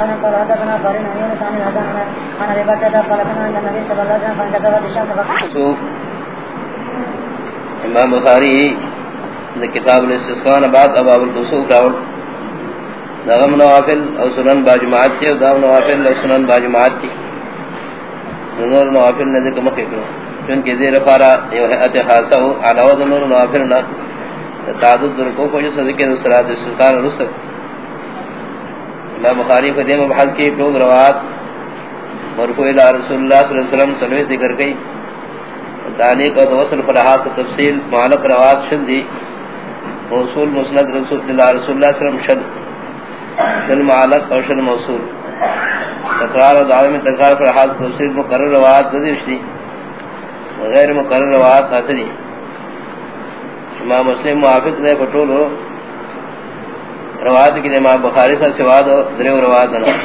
قال حدثنا قرين عن يونس عن هذا عن ابي بكر قال كان عند النبي صلى الله عليه وسلم فانكتب بالشمس فقال امام بخاری کتاب الاستسقاء بعد ابواب الكسوف راول. نغم نوافل او سنن باجماعت او دام نوافل او سنن باجماعت کی نور نوافل نے ذکر مخی کرو چونکہ زیر فارا یو حیعت خاصا ہو علاوہ نور نوافل نا تعدد درکو کو جس ذکر صلاة السلطان رسل امام بخاری فدی مبحث کی پلوگ روات مرفوع الى رسول اللہ صلی اللہ علیہ وسلم سلوی ذکر گئی تعلیق اور وصل پر حاصل تفصیل معلق روات شد دی موصول مسند رسول اللہ رسول اللہ صلی اللہ علیہ وسلم شد شل معلق اور شل موصول. تقرار و دعوی میں تقرار پر حاصل تفصیل مقرر روات ندیش دی غیر مقرر روات ناتری امام مسلم موافق دے پٹول ہو روایت کی امام بخاری سے سوا دو دریو روایت نا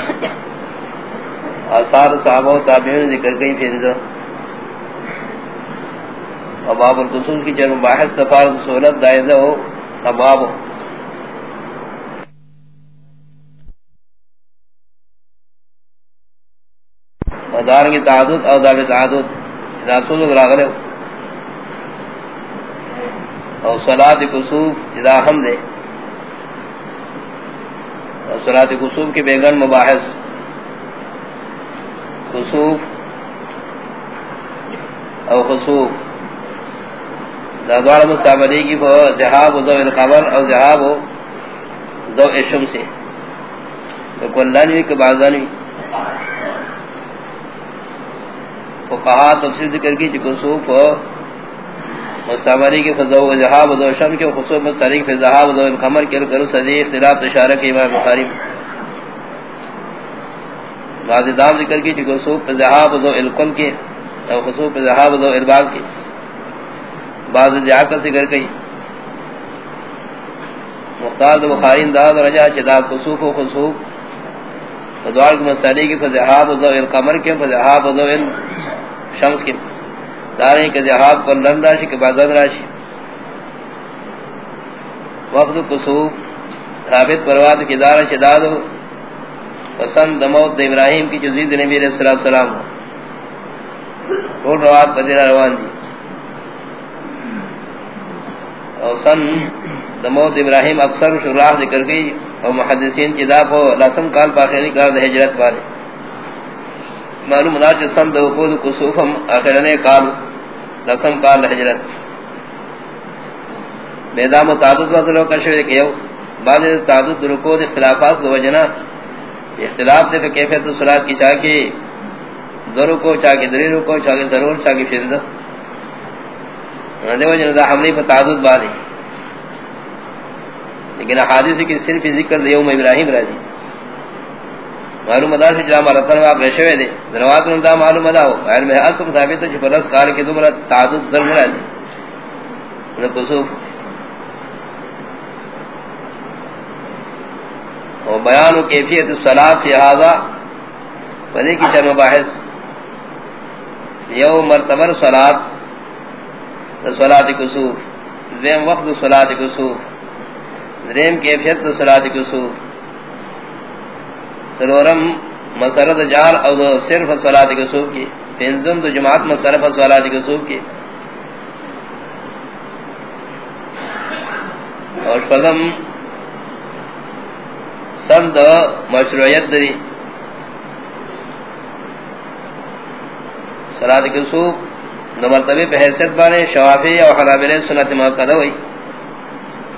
آثار صحابہ و تابعین ذکر کئی فینزو اباب القصول کی جرم باحث سفارت سہولت دائزہ ہو اباب ودار کی تعدد او داب تعدد۔ اذا سوزق راغلے۔ او صلاة قصوب اذا حمد او صلاة قصوب کی بیگن مباحث۔ قصوب او خصوب دوار مستعملی کی فو جہاب دو القمر او جہاب دو اشم سے تو کلانوی کے بازانوی فقہا تفسیر ذکر کی چکو صوف مستعملی کی فضو جہاب دو اشم کے خصوص مستعملی کی جہاب دو القمر کے لکرو صدی اختلاف تشارہ کی امام مخارب بعض دام ذکر کی چکو صوف جہاب دو القل کے او خصوص فی جہاب دو الباغ کے۔ بعض دعا کا ذکر کئی۔ مختار دو بخارین دا رجا چدا خصوف و خصوف دوار کی مسئلے کی فضحاب و القمر کے فضحاب و ضوء الشمس کے۔ داریں کہ ذہاب کو لن راشی کے بعد راشی. وقت خصوف رابط پرواد کی دار شداد پسند موت ابراہیم کی جزید نبی علیہ السلام کون روات پذیرہ روان دی جی. اور سن دموت ابراہیم اکثر شراح ذکر گئی اور محدثین جداب ہو لسم کال پاخری کار دا حجرت والے. معلوم دا چھ سم دا وقود کسوفم آخرنے کال لسم کال حجرت میدام و تعدد وقت لو بعد تعدد رکود اختلافات دو وجنا اختلاف دے کیفیت صلاة کی چاکی درو کو چاکی دری رکو چاکی ضرور چاکی فرزہ دیو جن دا حملی پر تعدد بادی لیکن حادث کی صرف ذکر دیوم ابراہیم راضی معلوم ادا سے جامع رتن واقع رشوے دے دروات نم دا معلوم ادا ہو غیر میں اصف ثابت ہے چپلس کار کے دمرا تعدد ضرور راضی نکسوف و بیان کیفیت الصلاة فی هذا. وذی کی چر مباحث. یو مرتبر صلاة صلاة کسوف. زیم وقت صلاة کسوف. زیم کیفیت صلاة کسوف. سلورم مسرد جار او دو صرف صلاة کسوف کی، پینزم دو جماعت مصرف صلاة کسوف کی۔ اور شفظم سند مشروعیت دری۔ صلاة کسوف دو مرتبہ پہ حیثیت بانے شوافی او حنابلین سنت مقدہ ہوئی۔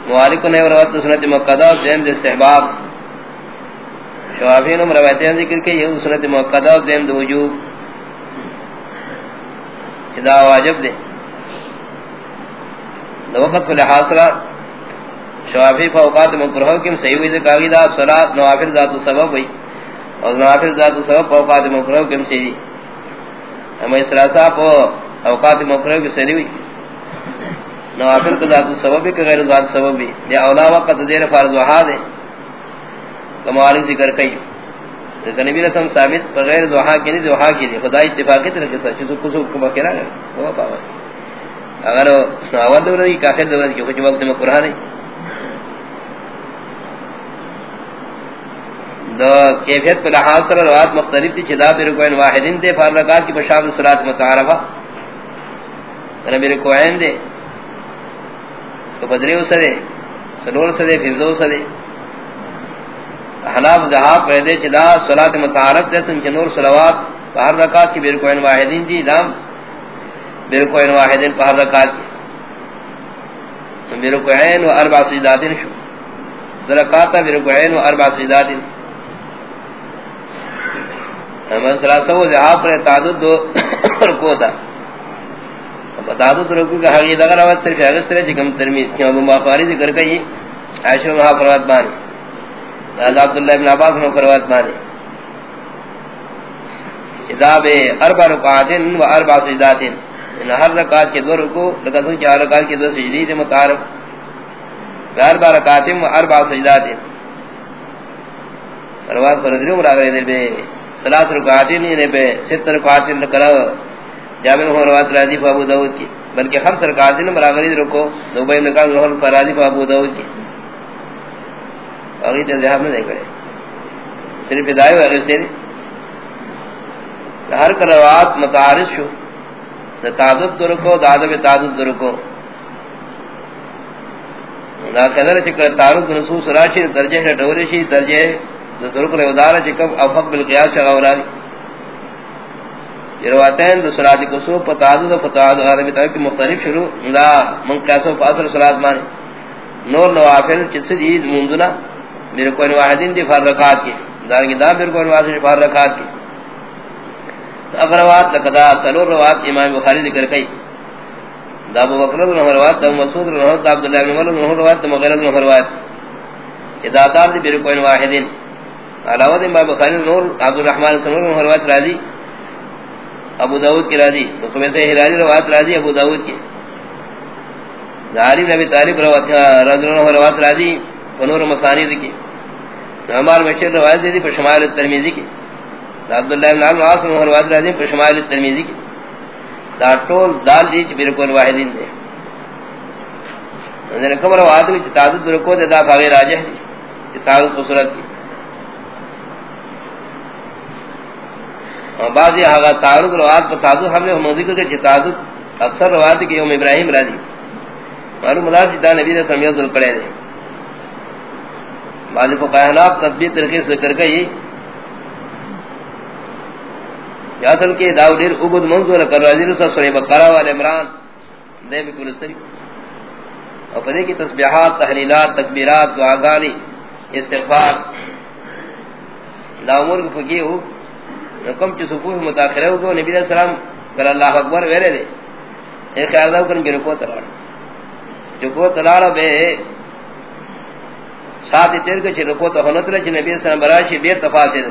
موالک نے روایت سنت مقدہ دیم دے استحباب۔ شوافی نے روایتیں ذکر کی، یہ سنت مقدہ دیم دے وجوب۔ اذا واجب دے۔ دو وقت پر حاصلہ شوافی فوقات مکرہ کم صحیح ہوئی ذکر دا صلاة نوافر ذات سبب ہوئی۔ اور نوافر ذات سبب فوقات مکرہ کم صحیح اما اسراسا پو اوقات مکرہ کی سری ہوئی نوافل کا ذات سبب بھی، کہ غیر ذات سبب بھی۔ یا اولا وقت دیر فرض وحا دے۔ کمال ذکر کئی. کہ نبی رسم ثابت بغیر دعا کی نہیں، دعا کی نہیں خدا اتفاقی طرح کے ساتھ چیزوں کسو کو بکرا گئے وہ پاوا اگر اول دور کی کافر دور کی کچھ وقت میں قرآن نہیں دو، کیفیت پر لحاظ سر روات مختلف تھی چدا بیر کوئن واحدین دے فار کی بشاب صلاة متعارفہ. انا بیر کوئن دے. تو بدریو سدے سنور سدے فیزو سدے حناب جہاب قیدے چدا صلاة متعارف دے سن چنور صلوات فار رکات کی بیر کوئن واحدین دی دام، بیر کوئن واحدین فار رکات کی۔ بیر کوئن و اربع سجداتین شو۔ درکاتا بیر کوئن و اربع سجداتین۔ من سلاسو زہاب پر تعدد دو رکو دا۔ تعدد رکو کا حقیقت اگر آواز صرف اگست رہے چکم ترمید کیوں ابو مافاری ذکر کئی، عائشہ وہاں فروات بانی۔ حضرت عبداللہ ابن عباس وہاں فروات بانی کتاب اربع رکعاتن و اربع سجداتن ان ہر رکعات کے دو رکو لکسن چار رکعات کے دو سجدید متعارف اربع رکعاتن و اربع سجداتن فروات پر ادریو مراغرے دل بے ثلاث رکعاتین نے بے ست رکعاتین کرا جابر ہو روایت راضی ابو داؤد کی۔ بلکہ خمس رکعات نے رکعاتین برابری رکو دو بے نکال ظہر پر راضی ابو داؤد کی۔ اگے تے ذہاب نہ کرے۔ صرف ہدایت ہے سے ہر کروات متعارض شو۔ تعدد در درکو دادب تعدد در درکو دا خلر چکر تعرض نصوص راشی درجہ ہے ڈورشی درجہ ذکر کو ودار چکم افق بالقياس غورانی رواتین دو صلات کو پتاد و پتاد عربی تاکہ کہ مختلف شروع۔ لا من قیاس و فاصل صلات مان نور نوافل چت دی منذنا میرے کو واحدین دی فرقات کی۔ دار کی دا میرے کو واحد فرقات کی۔ اگروات لقدا سلور روات امام بخاری ذکر کئی۔ دا ابو بکر بن روات دا مسعود بن روات عبد الله بن مسعود بن روات مغیرہ بن روات اذا دار دی میرے کو واحدین علاوہ دین باب بخاری نور، عبد الرحمن سنور روایت راضی۔ ابو داؤد کی راضی۔ تو میں سے ہلالی روایت راضی، ابو داؤد کی۔ داری نبی طالب روایت، رضی اللہ روایت راضی۔ نور مسانید کی ہمار مشہور روایت دی پر شمال ترمذی کی عبداللہ بن عمرو عاصم روایت راضی پر شمال ترمذی کی دا ٹول دال دی بالکل واحدین دے نے کمر روایت کی تعدد رکو دے دا بھاوی راجہ دی تعدد صورت کی بعضی آغا تعارض روایت پر تعدد ہم نے ہم ذکر کے تعدد اکثر روایت کے یوم ابراہیم راضی معلوم اللہ جدا نبی نے سمیت القڑے دے بعضی فقہناب تدبیر طریقے سے ذکر گئی۔ یا اصل کے داودیر عبد منظور کر راضی سورہ بقرہ والے عمران، دے بکل سری۔ اور پدے کی تسبیحات، تحلیلات، تکبیرات، دعاگانی، استغفار۔ دا امور کو فقیہ ہو۔ کم چ صفوف متاخرہ ہو نبی علیہ السلام کر اللہ اکبر ویلے دے۔ اے خیال دا کر میرے کو تلاڑ جو کو تلاڑ بے ساتھ تیر کے چھ کو تو ہنت رچ نبی صلی اللہ علیہ السلام براشی بے تفاصل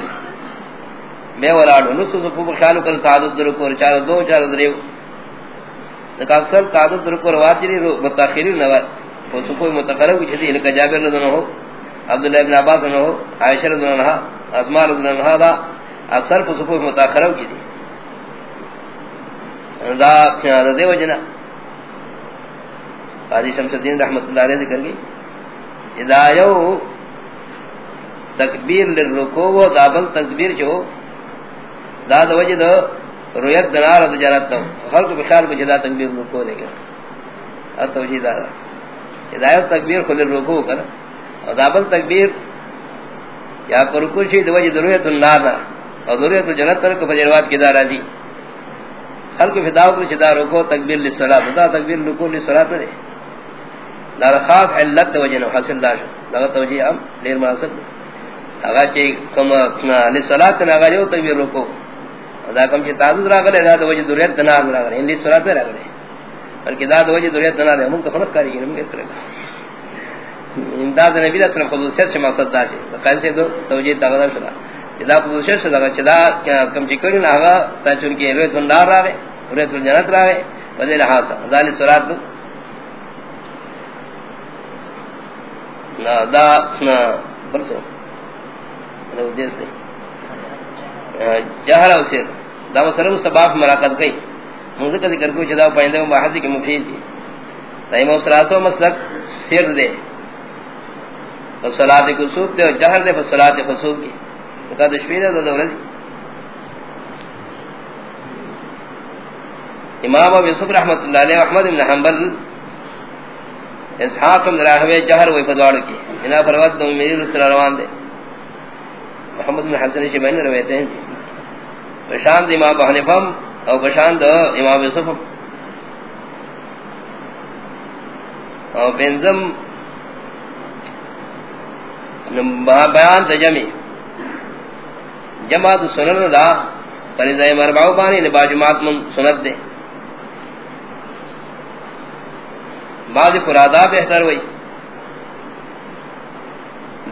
میں ولاڑ نو صفوف خیال کر تعدد در کو چار دو چار دریو۔ دا اکثر تعدد در کو واجری متاخری نہ وہ صفوف متاخرہ کی چھ کہ جابر رضی اللہ عنہ، عبداللہ ابن عباس رضی اللہ عنہ، عائشہ رضی اللہ عنہ اسماء رضی اللہ عنہ اکثر کو صفوف متاخرہ کی تھی دا دا دے وجنا قاضی شمس الدین رحمت اللہ علیہ ذکر گئی اذا یو تکبیر للرکوع و دابل تکبیر جو دا دا وجہ دا رویت دنار دا جانت دا. خلق بخیال کو جدا تکبیر رکوع دے گا. ار توجیہ دا دا. اذا یو تکبیر خل الرکوع کر. و دابل تکبیر یا کرکو شی دا وجہ دا رویت النار دا. اور ضرورت جنت تر کو فجروات کی دارا دی خلق فداو کو چدا رکو تکبیر للصلاۃ دا تکبیر رکو للصلاۃ دے. دار خاص علت وجن حاصل داش دا توجیہ ام دیر مناسب اگا چے کم للصلاۃ نہ اگا جو تکبیر رکو دا کم چے تعدد را دا وجہ ضرورت نہ را گلے ان للصلاۃ را گلے بلکہ دا وجہ ضرورت نہ ہے ہم تو فرق کری ہم کس طرح امداد نبی صلی اللہ علیہ وسلم خصوصیت سے مقصد دا ہے کیسے دو توجیہ تغذر شدا جدا پوزیشن سے لگا چدا کم چکڑی نہ آگا تا چونکہ رویت النار را گئے رویت الجنت را گئے وزی لحاظ ذالی سرات دو دا سنا برسو. دو دیس دے جہر او سیر دا مسلم سباف مراقت گئی موزی کا ذکر کوئی چدا پائندے و محضی کی مفید دی تایم او سراسو مسلک سیر دے فصلات کسوب دے و جہر دے فصلات خصوب کی کا دشویر دا دورہ دی امام ابو یوسف رحمۃ اللہ علیہ احمد بن حنبل اسحاق بن راہوی جہر و فدوار کی۔ انا پروت دو میری رسول روان دے۔ محمد بن حسن شیبانی روایتے ہیں جی۔ بشان دی امام حنیفم او بشان دو امام یوسف او بنزم بیان تجمی جماعت سنن دا پر زائم اربعو بانی لبا جماعت من سنت دے۔ بعض پر فرادا بہتر ہوئی۔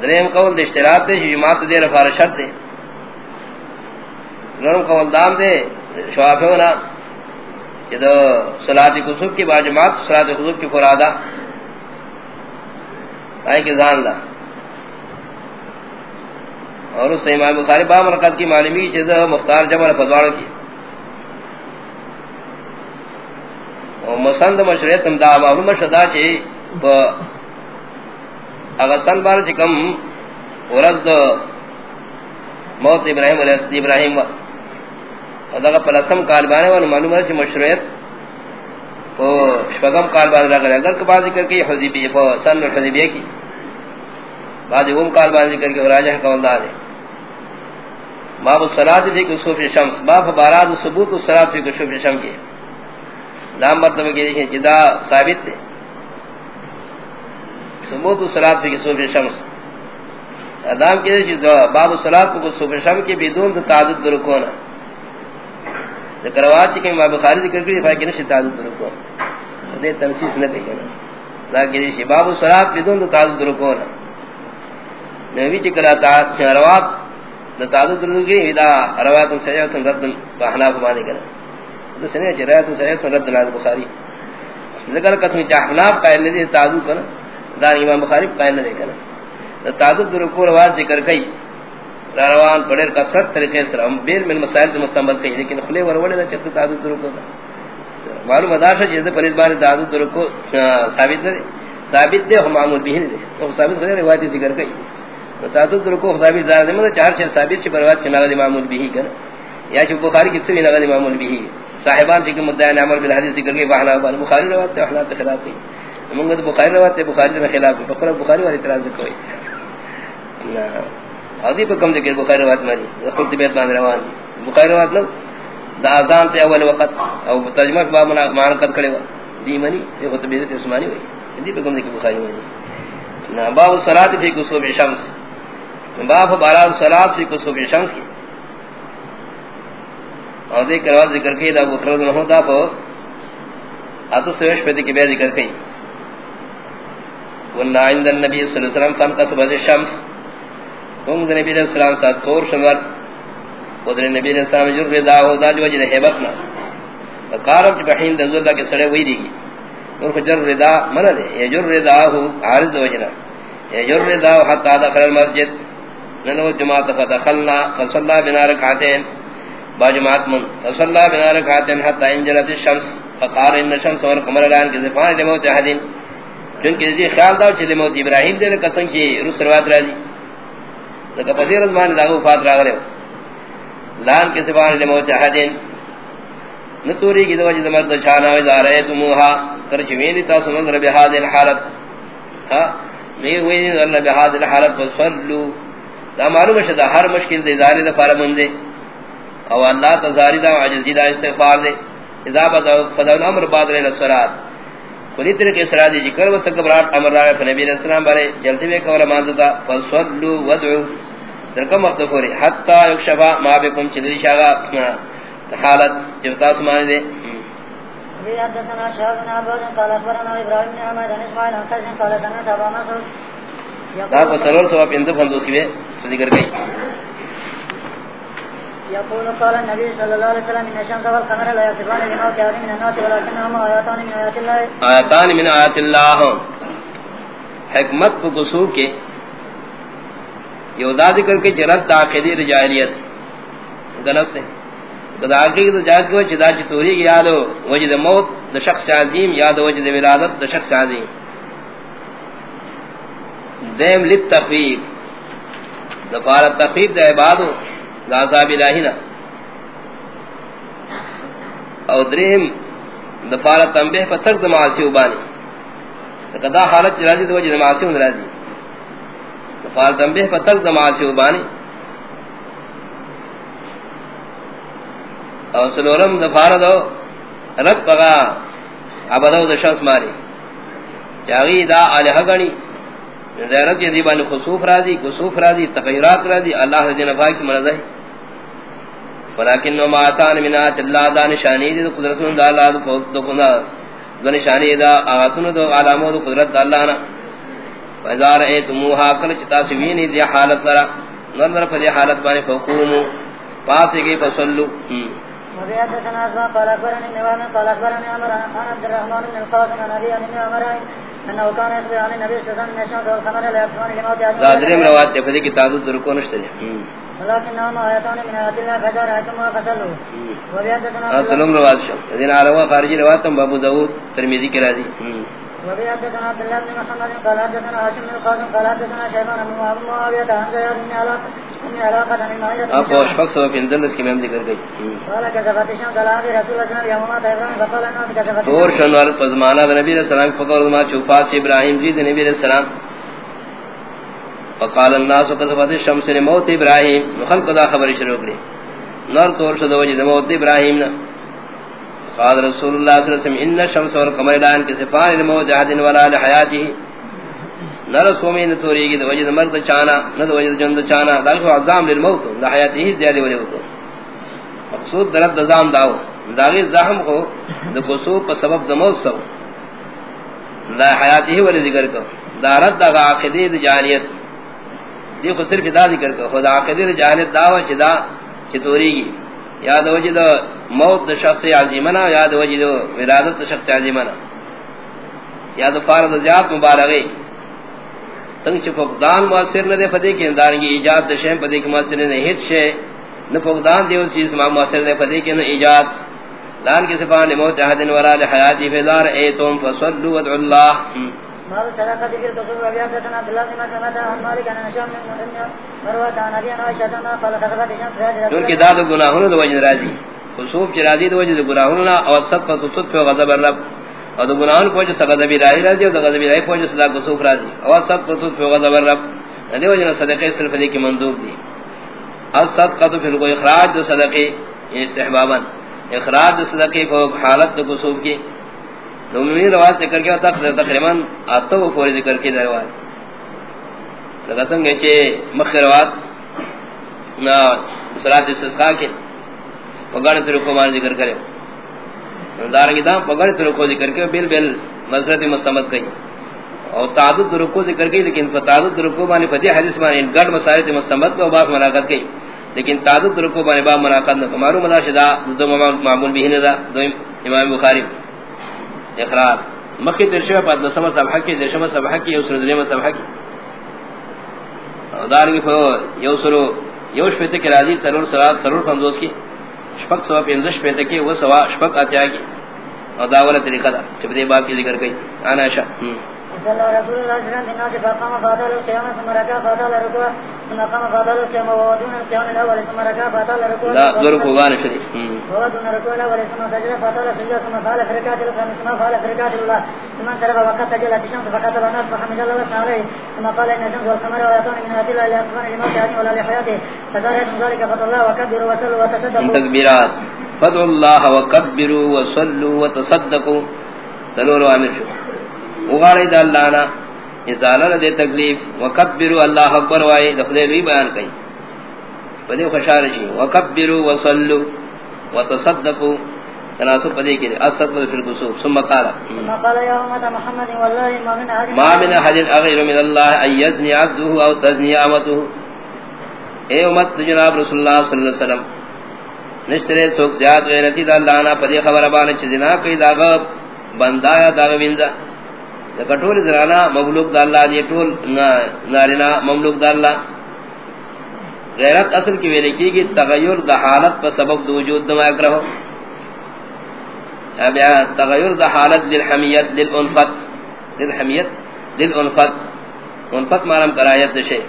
درہم قول دے اشتراک دے، جماعت دے رفار شرط دے۔ نرم قول دام دے، شوافی ہونا کہ دو صلاة قصوب کی با جماعت صلاة قصوب کی پر فرادا آئے کہ زان دا۔ اور اس سے امام بخاری با مرکت کی معلومی چیز مختار جمع فضوار کی اور مسند مشریت دا معلوم شدا چی با اگر سن بار چکم ورز دو موت ابراہیم علیہ ابراہیم اور دا پلسم کالبانے والا معلوم ہے چی مشریت وہ شفقم کالبان لگا اگر کہ بعض ذکر کی حضیبی سن حضیبیہ کی۔ بعض ہم کالبان ذکر کی راجہ کا قولدہ دے باب الصلاة فی کسوف شمس باب باراد ثبوت الصلاة فی کسوف شمس کی۔ دام مرتبہ کی دیکھیں جدا ثابت دے۔ ثبوت الصلاة فی کسوف شمس ادام کی دیکھیں باب الصلاة فی کسوف شمس کی بدون تعدد درکونا ذکر آوات چکے امام بخاری ذکر کری دفاع کی نشی تعدد درکونا دے تنسیس نہ دیکھنا لیکن دیکھیں باب الصلاة بدون تعدد درکونا نبی چکر روات تعدد درگی اذا روایت سیئت رد بحناف مانے کرنا تو سنے چھ روایت سیئت رد نال بخاری۔ ذکر کتنی چاہناف قائل لدی تعدد کرنا دار امام بخاری قائل لدی کرنا تعدد درکو روایت ذکر کئی۔ روان پڑھر کا کسرت طریقے سے ہم بیل من مسائل تو مستنبت کئی، لیکن خلے ورولے دا چکتا تعدد درکو دا معلوم ادا اداشا جیسے پریز بار تعدد درکو ثابت دے ثابت دے، ہم معمول بھی دے۔ تو ثابت خلے روایت ذکر کئی۔ تعدد رکو ثابت ذات ہے مطلب چار چھ ثابت چھ بروات کے نغد امام البیہی کنا یا چھ، بخاری کی سوی نغد امام البیہی صاحبان چھ مدعی عمل بالحدیث ذکر کے بہنا بان بخاری روایت تے احناف کے خلاف ہے منگد بخاری روایت تے بخاری کے خلاف ہے بخاری بخاری والی اعتراض کوئی ادی پر کم ذکر بخاری روایت ماری خود بیت مان روان بخاری روایت لو۔ دا اذان تے اول وقت، او ترجمہ با مان قد کھڑے دی منی، یہ خود بیت عثمانی ہوئی۔ ادی پر کم ذکر بخاری ماری نا، باب الصلاۃ فی کسوف الشمس۔ باب بارا صلات فی کسوف شمس کی۔ اور دیکھ کر ذکر کی، دا بکر نہ ہوتا پو اتو سویش پہ کی بے ذکر کی۔ ونا عند النبي صلی اللہ علیہ وسلم فان قطب الشمس ہم نبی علیہ السلام ساتھ کور شمر۔ ودر نبی علیہ السلام جر رضا ہو، دا جو وجہ ہیبتنا فقارب بحین دزول دا کے سڑے ہوئی دیگی اور جر رضا من دے۔ یجر رضا ہو عارض وجنا یجر رضا ہو حتی دخل المسجد۔ ننو جماعت فدخلنا فصلى بنا ركعتين با جماعت من. فصلى بنا ركعتين حتى انجلت الشمس. فقار ان الشمس والقمر الان کے زفان لموت احدین. چونکہ یہ خیال داو چلے موت ابراہیم دے قسم کی رس روایت راضی لکہ پذیر ازمان داغو فات راغلے لان کے زفان لموت احدین. نتوری کی دوجہ جی مرد چھانا وزا رہے تموہا کرچوینی تاسو نظر بحاد الحالت ہاں؟ میں وینی نظر بحاد الحالت فصلو. دا معلوم ہے دا ہر مشکل دے زاری دا فارم دے او اللہ تزاری دا عجزی دا استغفار دے. اذا فضا الامر بعد رہے لسرات کلی طرح کے سرات دی جکر و سکبرات امر رہے فنبی علیہ السلام بارے. جلتی بے کولا مانزتا فصلو ودعو. درکم مختفوری حتی یکشفا ما بکم چلی شاگا حالت جبتا سمانے دے. حدثنا شهاب بن عباد قال اخبرنا ابراهيم بن عماد عن اسماعيل عن قيس قال سمعت ابا مسعود. دا کو سرور سوا پندو فندو کی ذکر گئی. يقول قال النبي صلى الله عليه وسلم ان الشمس والقمر لا يصفان لموت احد من الناس ولكنهما اياتان من ايات الله. آیاتان من آیات اللہ حکمت کو قصور کے یہ دا ذکر کے جرد تاقیدی رجالیت گلس نے دا آقی تو جاہد کو چدا چطوری کی یادو وجد موت دا شخص عظیم یادو وجد ولادت دا شخص عظیم. دیم لت تخویب دفار تخفیف دے عبادو. دا عذاب الہینا او درہم دفار تنبیح پر ترک معاصی بانی دا حالت جرازی دو وجہ معاصی رازی دفار تنبیح پر ترک معاصی بانی او سلورم دفار دو رد پغا عبدو دا شخص ماری چاگی دا آلہ گنی زیارت یہ دیبان خصوف راضی خصوف راضی، تغیرات راضی، اللہ سے جنفا کی مرضی ولیکن نو ماتان منات اللہ دا نشانی دی قدرتون دا اللہ دا کنا دا نشانی دا آغاتون دا علامو دا قدرت دا اللہ نا۔ وزار ایتموها کل چتا سوینی دی حالت لرا۔ نظر پا دی حالت بانی فقومو پاسی گئی فصلو وبيحدثنا أسماء قال أخبرني النوام قال أخبرني عمر عن عبد الرحمن بن القاسم عن أبي عن دادریم روایت تے فدی کی تعدد درکو نشتری ولكنهما آياتان من آيات الله فجار آياتهما فصلوا وبيحدثنا سلم روایت شو۔ دین علاوہ خارجی روایت تم بابو داود ترمیزی کی رازی وبيحدثنا عبد الله بن محمد قال حدثنا هاشم بن القاسم قال حدثنا شيبان بن معاوية عن زياد بن علاقة بن علاقة عن المعية آپ کو اشفق سو پندلس کی میں ذکر گئی۔ قال كشفت الشمس على عهد رسول الله صلى الله عليه وسلم يوم مات إبراهيم فقال الناس كشفت دور شنوار پزمانہ نبی علیہ السلام فقر ما چوفات ابراہیم جی نبی علیہ السلام۔ فقال الناس الشمس لموت ابراہیم۔ خلق دا خبر شروع کری۔ نور طور شد وجد موت ابراہیم قال رسول الله صلى الله عليه وسلم ان الشمس والقمر لان كسفان الموت عهد ولا لحياته. نر سومین توری کی وجد مرد چانا نہ وجد جند چانا دلو عظام للموت، دا حیات زیادہ ولی ہوتا. مقصود درد نظام داو. داغی زخم کو دا قصوب پر سبب دا موت سو. دا حیات ولی ذکر کر. دا رد دا عقیدی دا جانیت دی صرف دا ذکر کر. خود عقیدی دا جانیت داو چدا چطوری کی یا دا وجد موت دا شخص عظیمنا یا دا وجد ولادت دا شخص عظیمنا. یا دا فارد زیاد مبارغی سنگ چ فقدان مؤثر نہ دے فدی کے اندار کی ایجاد دشم پدی کے مؤثر نے ہت شے نہ فقدان دیو چیز ما مؤثر دے فدی کے نہ ایجاد. لان کے صفان موت احد ورا، لحیاتی فدار ایتم، فصلوا ودعوا الله. باب الصدقة ذكر تصور وبيان حدثنا عبد الله بن مسلمة عن مالك عن هشام بن مروة عن أبي عائشة قال كتبت الشمس في هذه ان کی داد گناہوں دو وجہ راضی خصوص چرازی دو وجہ گناہوں نا او صدقہ تصد غضب الرب اور دو گناہوں کو جو سغضب الہی راضی اور غضب الہی کو جو صدا گسوف راضی اور سب کو تو غضب رب. ندی وجہ صدقہ صرف دی کی مندوب دی الصدقہ تو پھر کوئی اخراج دو صدقے یعنی استحبابا. اخراج دو صدقے کو حالت دو گسوف کی دومی روایت ذکر کیا آتا وہ پوری ذکر کی لگا سنگے چھے مخی کے ذکر کرے۔ دارنگی پگڑ ذکر کے بل بل مذرت مستمد کئی۔ اور تعدد طریقوں ذکر کئی، لیکن تعدد طریقوں بانے فدی حدیث بانے گڑ مسائل مستمد کو باق ملاقات کئی۔ لیکن تعدد طریقوں بانے باب ملاقات نہ کمارو مناشدہ دو معمول بھی ندا دو امام بخاری۔ اقرار. مکی درشوہ پا دسمہ صبحہ کی درشمہ صبحہ کی یوسر دلیمہ صبحہ کی. دارنگی فو یوسرو یوش پیتے کی راضی ترور سرات ترور فمدوز کی. شپک سوا پینزش پیتے کی وہ سوا شپک آتیا کی. اور داولہ طریقہ دا چپتے باپ کی ذکر گئی آنا شاہ صلى رسول الله صلى الله عليه وسلم فقام فاطال القيامة ثم ركع فاطال الركوع ثم قام فاطال القيامة وهو دون القيام الأول ثم ركع فاطال الركوع لا ذركوا غانا شدي وهو دون الركوع الأول ثم سجد فاطال السجود ثم فعل في ركعة الأخرى ثم فعل في ركعة الأولى ثم انصرف وقد تجلت الشمس فقتل الناس فحمد الله وثنى عليه ثم قال إن الشمس والقمر ويأتون من آيات الله لا يقصفان لموت أحد ولا لحياته فزادهم ذلك فضل الله وكبروا وصلوا وتصدقوا تكبيرات فضل الله وكبروا وصلوا وتصدقوا. تلوروا عن الشيء وغارد الله ازالہ دے تکلیف وکبروا اللہ اکبر وائے دخلے لوی بیان کئی پدے خوشحال جی وکبروا وصلوا وتصدقوا. تناسب پدے کے اصدق فی القصور ثم قال ثم قال يا امه محمد والله ما من احد ما من ان يزني عبده او تزني امته اے امت جناب رسول اللہ صلی اللہ علیہ وسلم نشترے سوک زیاد غیرتی دا اللہ نا پدے خبر بانے چھ زنا کئی داغا بندایا داغا بینزا کٹول زرانا مملوک دا اللہ دی ٹول نارینا مملوک دا اللہ غیرت اصل کی ویلے کی گی تغیر دا حالت پر سبب دو وجود دم اکرہو تغیر دا حالت للحمیت للانفت. للحمیت للانفت. انفت مارم کرایت دشے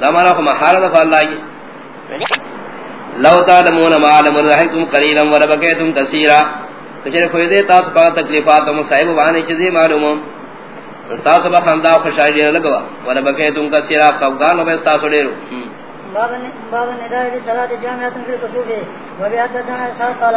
زمانہ کو محارت فاللہ کی لو تعلمون ما علم رحمتم قلیلا ولبکیتم کثیرا. کچھر کوئی دے تاس پا تکلیفات و مصائب وانے چیزی معلوم تاس پا خندہ خوشائی دیر لگوا۔ ولبکیتم کثیرا فوقان و بیستا سو دیرو باب النداء لصلاة جامعة في الكسوف وبيحدثنا إسحاق قال